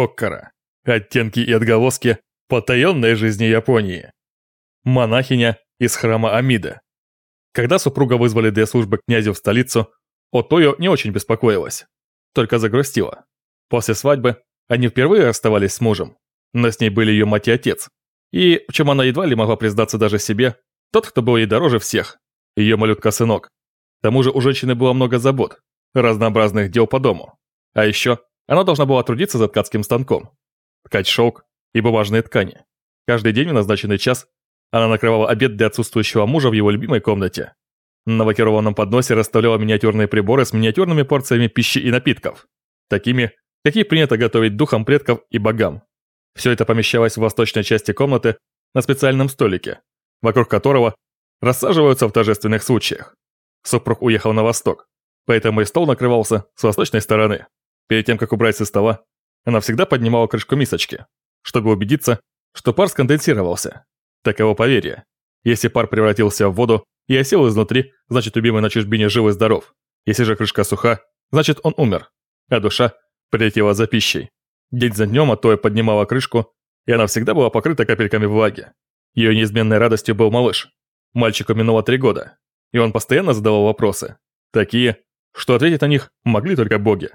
Коккара. Оттенки и отголоски потаенной жизни Японии. Монахиня из храма Амида. Когда супруга вызвали для службы князю в столицу, Отойо не очень беспокоилась, только загрустила. После свадьбы они впервые расставались с мужем, но с ней были ее мать и отец. И, в чем она едва ли могла признаться даже себе, тот, кто был ей дороже всех, ее малютка-сынок. К тому же у женщины было много забот, разнообразных дел по дому. А еще она должна была трудиться за ткацким станком, ткать шелк и бумажные ткани. Каждый день в назначенный час она накрывала обед для отсутствующего мужа в его любимой комнате. На лакированном подносе расставляла миниатюрные приборы с миниатюрными порциями пищи и напитков, такими, какие принято готовить духом предков и богам. Все это помещалось в восточной части комнаты на специальном столике, вокруг которого рассаживаются в торжественных случаях. Супруг уехал на восток, поэтому и стол накрывался с восточной стороны. Перед тем, как убрать со стола, она всегда поднимала крышку мисочки, чтобы убедиться, что пар сконденсировался. Таково поверье. Если пар превратился в воду и осел изнутри, значит любимый на чужбине жив и здоров. Если же крышка суха, значит он умер, а душа прилетела за пищей. День за днем Атоя поднимала крышку, и она всегда была покрыта капельками влаги. Ее неизменной радостью был малыш. Мальчику минуло три года, и он постоянно задавал вопросы. Такие, что ответить на них могли только боги.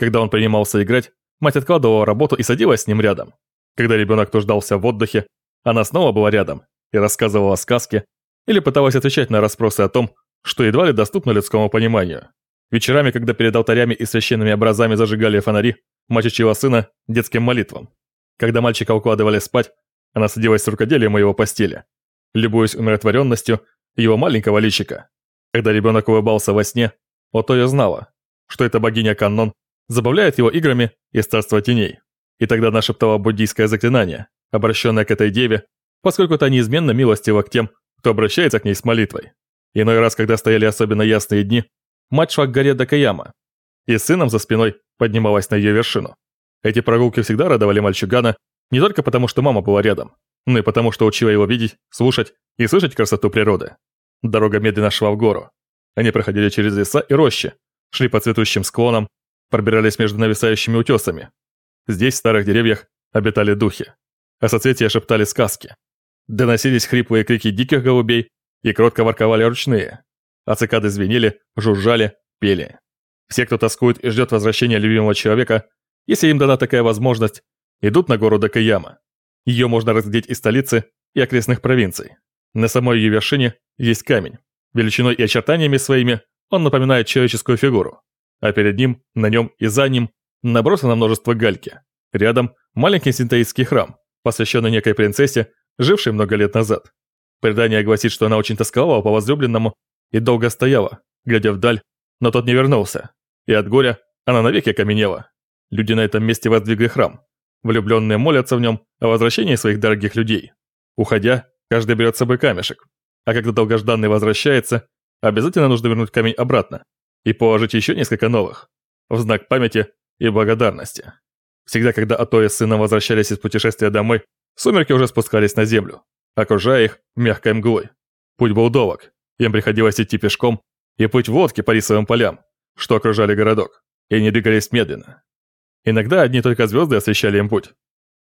Когда он принимался играть, мать откладывала работу и садилась с ним рядом. Когда ребенок нуждался в отдыхе, она снова была рядом и рассказывала сказки или пыталась отвечать на расспросы о том, что едва ли доступно людскому пониманию. Вечерами, когда перед алтарями и священными образами зажигали фонари, мать учила сына детским молитвам. Когда мальчика укладывали спать, она садилась с рукоделием его постели, любуясь умиротворенностью его маленького личика. Когда ребенок улыбался во сне, Отоя знала, что эта богиня Каннон забавляет его играми из царства теней. И тогда она шептала буддийское заклинание, обращенное к этой деве, поскольку та неизменно милостива к тем, кто обращается к ней с молитвой. Иной раз, когда стояли особенно ясные дни, мать шла к горе Дакаяма, и с сыном за спиной поднималась на ее вершину. Эти прогулки всегда радовали мальчугана, не только потому, что мама была рядом, но и потому, что учила его видеть, слушать и слышать красоту природы. Дорога медленно шла в гору. Они проходили через леса и рощи, шли по цветущим склонам, пробирались между нависающими утесами. Здесь, в старых деревьях, обитали духи. А соцветия шептали сказки. Доносились хриплые крики диких голубей и кротко ворковали ручные. А цикады звенели, жужжали, пели. Все, кто тоскует и ждет возвращения любимого человека, если им дана такая возможность, идут на гору Дакаяма. Ее можно разглядеть из столицы и окрестных провинций. На самой ее вершине есть камень. Величиной и очертаниями своими он напоминает человеческую фигуру. А перед ним, на нем и за ним набросано множество гальки. Рядом маленький синтаистский храм, посвященный некой принцессе, жившей много лет назад. Предание гласит, что она очень тосковала по возлюбленному и долго стояла, глядя вдаль, но тот не вернулся. И от горя она навеки окаменела. Люди на этом месте воздвигли храм. Влюбленные молятся в нем о возвращении своих дорогих людей. Уходя, каждый берет с собой камешек. А когда долгожданный возвращается, обязательно нужно вернуть камень обратно и положить еще несколько новых, в знак памяти и благодарности. Всегда, когда Атоя с сыном возвращались из путешествия домой, сумерки уже спускались на землю, окружая их мягкой мглой. Путь был долг, им приходилось идти пешком и плыть в лодке по рисовым полям, что окружали городок, и они двигались медленно. Иногда одни только звезды освещали им путь.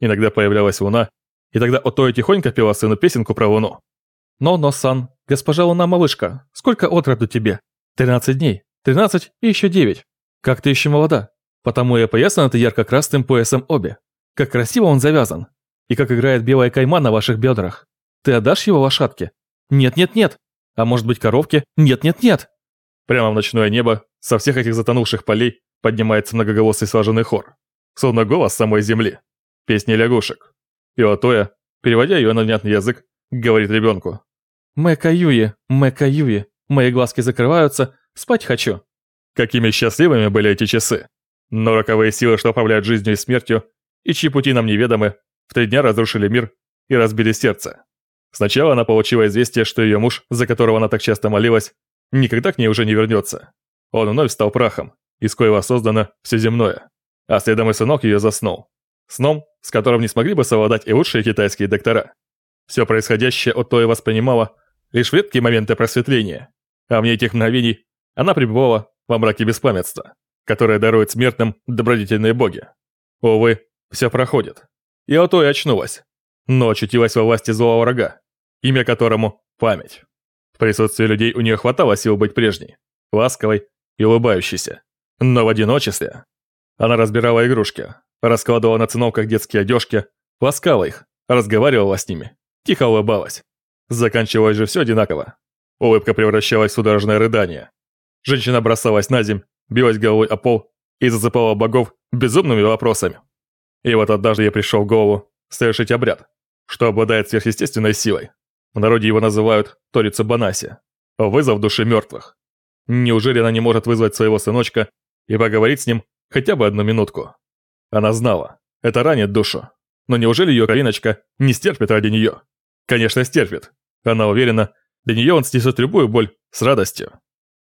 Иногда появлялась луна, и тогда Отоя тихонько пела сыну песенку про луну. «Но-но-сан, госпожа луна-малышка, сколько отроду тебе? Тринадцать дней, тринадцать и еще девять. Как ты еще молода? Потому я поясан это ярко-красным поясом обе. Как красиво он завязан. И как играет белая кайма на ваших бедрах. Ты отдашь его лошадке? Нет-нет-нет. А может быть коровке? Нет-нет-нет. Прямо в ночное небо, со всех этих затонувших полей, поднимается многоголосый слаженный хор. Словно голос самой земли. Песни лягушек. И Отоя, переводя ее на внятный язык, говорит ребенку. «Мэка Юи, Мэка Юи, мои глазки закрываются, спать хочу». Какими счастливыми были эти часы. Но роковые силы, что управляют жизнью и смертью, и чьи пути нам неведомы, в три дня разрушили мир и разбили сердце. Сначала она получила известие, что ее муж, за которого она так часто молилась, никогда к ней уже не вернется. Он вновь стал прахом, из коего создано все земное. А следом и сынок ее заснул. Сном, с которым не смогли бы совладать и лучшие китайские доктора. Все происходящее от Тоя воспринимала лишь в редкие моменты просветления, а мне этих мгновений она пребывала во мраке беспамятства, которое дарует смертным добродетельные боги. Увы, Все проходит. И Отоя очнулась, но очутилась во власти злого врага, имя которому – память. В присутствии людей у нее хватало сил быть прежней, ласковой и улыбающейся. Но в одиночестве она разбирала игрушки, раскладывала на циновках детские одежки, ласкала их, разговаривала с ними, тихо улыбалась. Заканчивалось же все одинаково. Улыбка превращалась в судорожное рыдание. Женщина бросалась на земь, билась головой о пол и засыпала богов безумными вопросами. И вот однажды я пришел в голову совершить обряд, что обладает сверхъестественной силой. В народе его называют Торица Банаси, вызов души мертвых. Неужели она не может вызвать своего сыночка и поговорить с ним хотя бы одну минутку? Она знала, это ранит душу. Но неужели ее Кариночка не стерпит ради нее? Конечно, стерпит. Она уверена, для нее он снесет любую боль с радостью.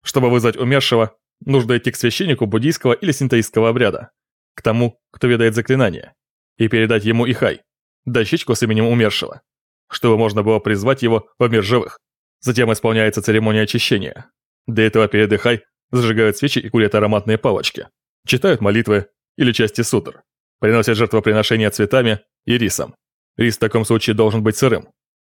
Чтобы вызвать умершего, нужно идти к священнику буддийского или синтоистского обряда, к тому, кто ведает заклинание, и передать ему Ихай, дощечку с именем умершего, чтобы можно было призвать его в мир живых. Затем исполняется церемония очищения. Для этого перед Ихай зажигают свечи и курят ароматные палочки, читают молитвы или части сутр, приносят жертвоприношения цветами и рисом. Рис в таком случае должен быть сырым.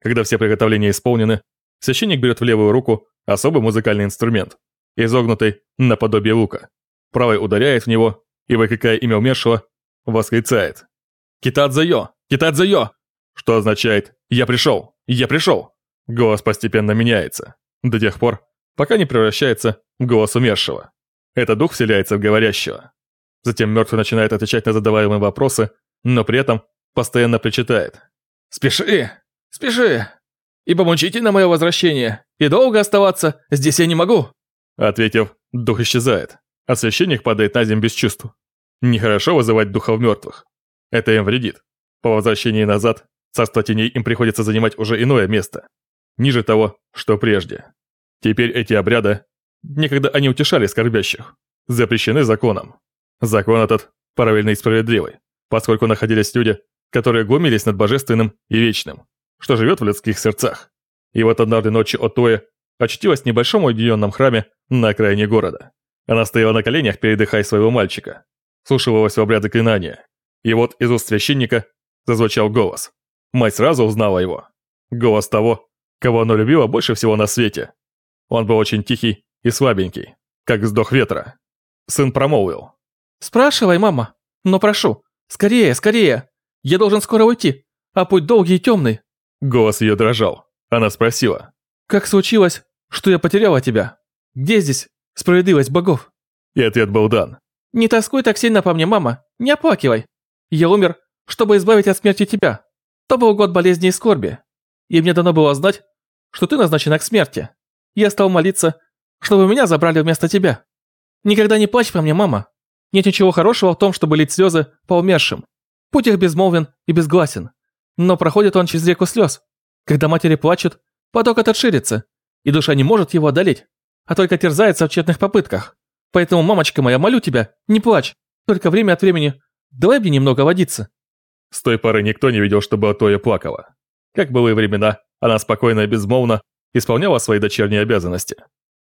Когда все приготовления исполнены, священник берет в левую руку особый музыкальный инструмент, изогнутый наподобие лука. Правой ударяет в него и, выкрикая имя умершего, восклицает «Китадзайо! Китадзайо!» Что означает «Я пришел! Я пришел!» Голос постепенно меняется, до тех пор, пока не превращается в голос умершего. Это дух вселяется в говорящего. Затем мертвый начинает отвечать на задаваемые вопросы, но при этом постоянно причитает. «Спеши! Спеши! Ибо мучительно мое возвращение, и долго оставаться здесь я не могу!» Ответив, дух исчезает, а священник падает на землю без чувств. Нехорошо вызывать духов мертвых. Это им вредит. По возвращении назад, царство теней им приходится занимать уже иное место. Ниже того, что прежде. Теперь эти обряды, некогда они утешали скорбящих, запрещены законом. Закон этот правильный и справедливый, поскольку находились люди, которые глумились над божественным и вечным, что живет в людских сердцах. И вот однажды ночью Отоя очутилась в небольшом уединенном храме на окраине города. Она стояла на коленях перед дыхай своего мальчика, слушалась в обряд заклинания. И вот из уст священника зазвучал голос. Мать сразу узнала его. Голос того, кого она любила больше всего на свете. Он был очень тихий и слабенький, как вздох ветра. Сын промолвил. «Спрашивай, мама, но прошу, скорее, скорее, я должен скоро уйти, а путь долгий и темный». Голос ее дрожал. Она спросила. «Как случилось, что я потеряла тебя? Где здесь справедливость богов?» И ответ был дан. «Не тоскуй так сильно по мне, мама, не оплакивай. Я умер, чтобы избавить от смерти тебя. То был год болезни и скорби. И мне дано было знать, что ты назначена к смерти. Я стал молиться, чтобы меня забрали вместо тебя. Никогда не плачь по мне, мама. Нет ничего хорошего в том, чтобы лить слезы по умершим. Путь их безмолвен и безгласен. Но проходит он через реку слез. Когда матери плачут, поток этот ширится, и душа не может его одолеть, а только терзается в тщетных попытках. Поэтому, мамочка моя, молю тебя, не плачь. Только время от времени давай мне немного водиться». С той поры никто не видел, чтобы Атоя плакала. Как было и времена, она спокойно и безмолвно исполняла свои дочерние обязанности.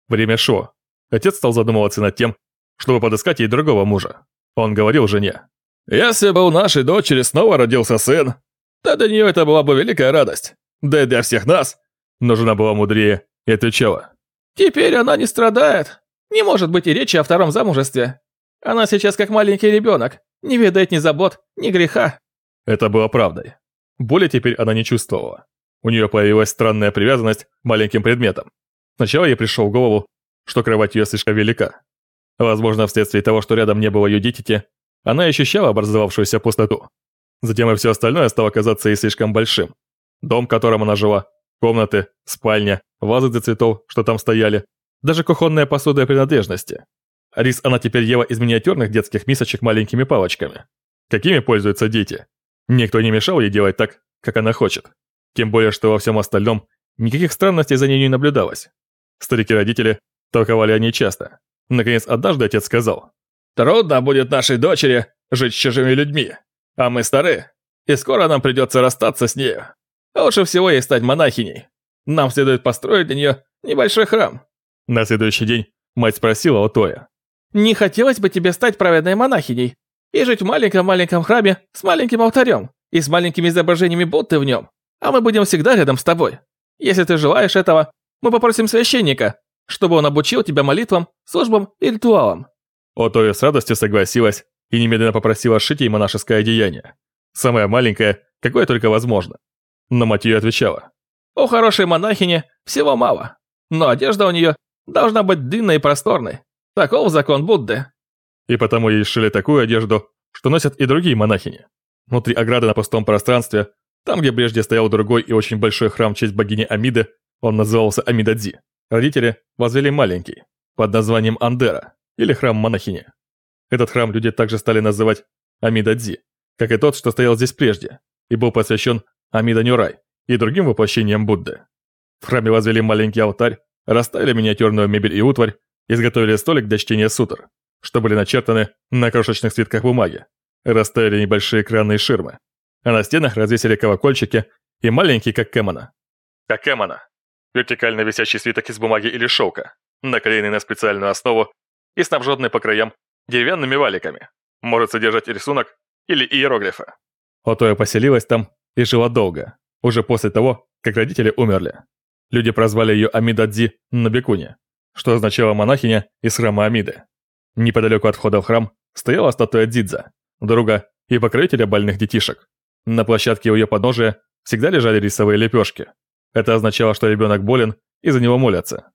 Время шло. Отец стал задумываться над тем, чтобы подыскать ей другого мужа. Он говорил жене. «Если бы у нашей дочери снова родился сын, то для нее это была бы великая радость. Да и для всех нас». Но жена была мудрее и отвечала. «Теперь она не страдает. Не может быть и речи о втором замужестве. Она сейчас как маленький ребенок, не ведает ни забот, ни греха». Это было правдой. Боли теперь она не чувствовала. У нее появилась странная привязанность к маленьким предметам. Сначала ей пришел в голову, что кровать ее слишком велика. Возможно, вследствие того, что рядом не было ее дитяти, она ощущала образовавшуюся пустоту. Затем и все остальное стало казаться ей слишком большим. Дом, в котором она жила, комнаты, спальня, вазы для цветов, что там стояли, даже кухонная посуда и принадлежности. Рис она теперь ела из миниатюрных детских мисочек маленькими палочками. Какими пользуются дети? Никто не мешал ей делать так, как она хочет. Тем более, что во всем остальном никаких странностей за ней не наблюдалось. Старики-родители толковали о ней часто. Наконец, однажды отец сказал, «Трудно будет нашей дочери жить с чужими людьми, а мы стары, и скоро нам придется расстаться с нею. Лучше всего ей стать монахиней. Нам следует построить для нее небольшой храм». На следующий день мать спросила у Тоя, «Не хотелось бы тебе стать праведной монахиней? и жить в маленьком-маленьком храме с маленьким алтарем и с маленькими изображениями Будды в нем. А мы будем всегда рядом с тобой. Если ты желаешь этого, мы попросим священника, чтобы он обучил тебя молитвам, службам и ритуалам». Отоя с радостью согласилась и немедленно попросила сшить ей монашеское одеяние. Самое маленькое, какое только возможно. Но мать ее отвечала. «У хорошей монахини всего мало, но одежда у нее должна быть длинной и просторной. Таков закон Будды». И потому ей сшили такую одежду, что носят и другие монахини. Внутри ограды на пустом пространстве, там, где прежде стоял другой и очень большой храм в честь богини Амиды, он назывался Амидадзи. Родители возвели маленький, под названием Андера, или храм монахини. Этот храм люди также стали называть Амидадзи, как и тот, что стоял здесь прежде, и был посвящен Амида Нюрай и другим воплощениям Будды. В храме возвели маленький алтарь, расставили миниатюрную мебель и утварь, изготовили столик для чтения сутр, что были начертаны на крошечных свитках бумаги, расставили небольшие экранные ширмы, а на стенах развесили колокольчики и маленький, как кэмона. Как кэмона. Вертикально висящий свиток из бумаги или шелка, наклеенный на специальную основу и снабженный по краям деревянными валиками. Может содержать рисунок или иероглифы. Отоя поселилась там и жила долго, уже после того, как родители умерли. Люди прозвали ее Амидадзи Набекуни, что означало монахиня из храма Амиды. Неподалеку от входа в храм стояла статуя Дидза, друга и покровителя больных детишек. На площадке у ее подножия всегда лежали рисовые лепешки. Это означало, что ребенок болен и за него молятся.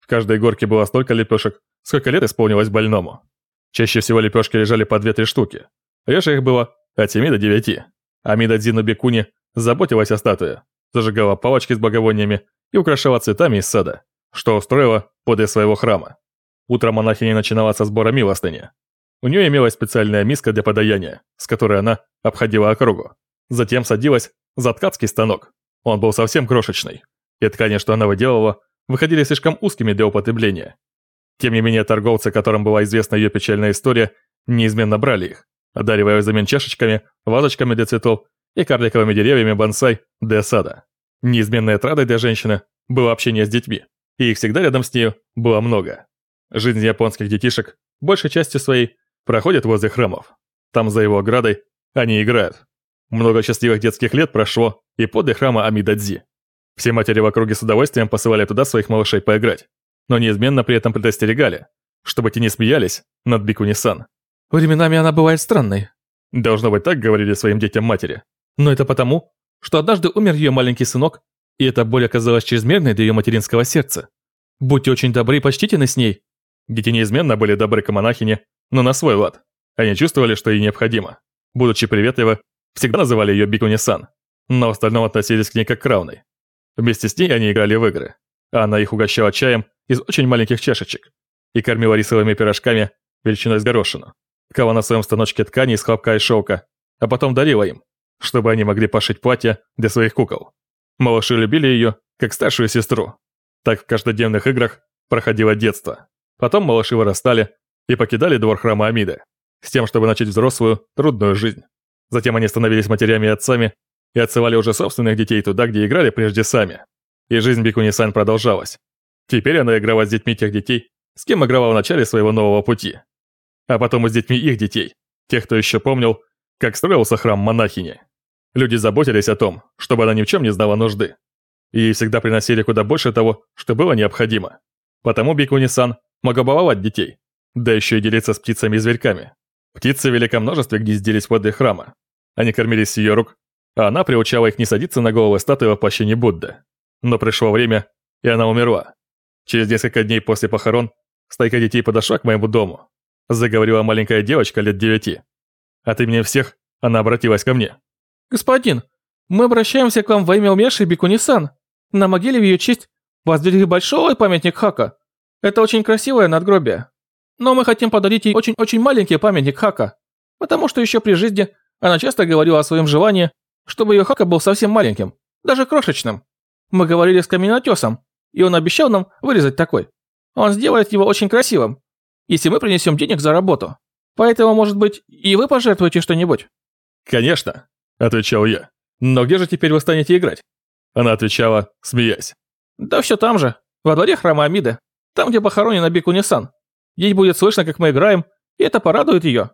В каждой горке было столько лепешек, сколько лет исполнилось больному. Чаще всего лепешки лежали по 2-3 штуки. Реже их было от 7 до 9. Амида Дзину Бекуни заботилась о статуе, зажигала палочки с благовониями и украшала цветами из сада, что устроила подле своего храма. Утром монахиня начинала со сбора милостыни. У нее имелась специальная миска для подаяния, с которой она обходила округу. Затем садилась за ткацкий станок. Он был совсем крошечный, и ткани, что она выделывала, выходили слишком узкими для употребления. Тем не менее, торговцы, которым была известна ее печальная история, неизменно брали их, одаривая взамен чашечками, вазочками для цветов и карликовыми деревьями бонсай для сада. Неизменной отрадой для женщины было общение с детьми, и их всегда рядом с нею было много. Жизнь японских детишек большей частью своей проходит возле храмов. Там за его оградой они играют. Много счастливых детских лет прошло и подле храма Амидадзи. Все матери в округе с удовольствием посылали туда своих малышей поиграть но неизменно при этом предостерегали, чтобы те не смеялись над Бикуни-сан. «Временами она бывает странной». Должно быть так, говорили своим детям матери. Но это потому, что однажды умер ее маленький сынок, и эта боль оказалась чрезмерной для ее материнского сердца. Будьте очень добры и почтительны с ней. Дети неизменно были добры к монахине, но на свой лад. Они чувствовали, что ей необходимо. Будучи приветливы, всегда называли ее Бикуни-сан, но в остальном относились к ней как к равной. Вместе с ней они играли в игры, а она их угощала чаем из очень маленьких чашечек и кормила рисовыми пирожками величиной с горошину. Ткала на своем станочке ткани из хлопка и шелка, а потом дарила им, чтобы они могли пошить платья для своих кукол. Малыши любили ее, как старшую сестру. Так в каждодневных играх проходило детство. Потом малыши вырастали и покидали двор храма Амиды, с тем, чтобы начать взрослую, трудную жизнь. Затем они становились матерями и отцами и отсылали уже собственных детей туда, где играли прежде сами. И жизнь Бикуни-сан продолжалась. Теперь она играла с детьми тех детей, с кем играла в начале своего нового пути. А потом и с детьми их детей, тех, кто еще помнил, как строился храм монахини. Люди заботились о том, чтобы она ни в чем не знала нужды. И всегда приносили куда больше того, что было необходимо. Потому Бикуни-сан могла баловать детей, да еще и делиться с птицами и зверьками. Птицы в великом множестве гнездились возле храма. Они кормились с ее рук, а она приучала их не садиться на головы статуи воплощения Будды. Но пришло время, и она умерла. Через несколько дней после похорон стайка детей подошла к моему дому. Заговорила маленькая девочка лет девяти. От имени всех она обратилась ко мне. «Господин, мы обращаемся к вам во имя умершей Бикунисан. На могиле в ее честь воздвигли большой памятник Хака. Это очень красивое надгробие. Но мы хотим подарить ей очень-очень маленький памятник Хака, потому что еще при жизни она часто говорила о своем желании, чтобы ее Хака был совсем маленьким, даже крошечным. Мы говорили с каменотесом, и он обещал нам вырезать такой. Он сделает его очень красивым, если мы принесем денег за работу. Поэтому, может быть, и вы пожертвуете что-нибудь?» «Конечно», — отвечал я. «Но где же теперь вы станете играть?» Она отвечала, смеясь. «Да все там же, во дворе храма Амиды, там, где похоронена Бикунисан. Ей будет слышно, как мы играем, и это порадует ее».